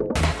you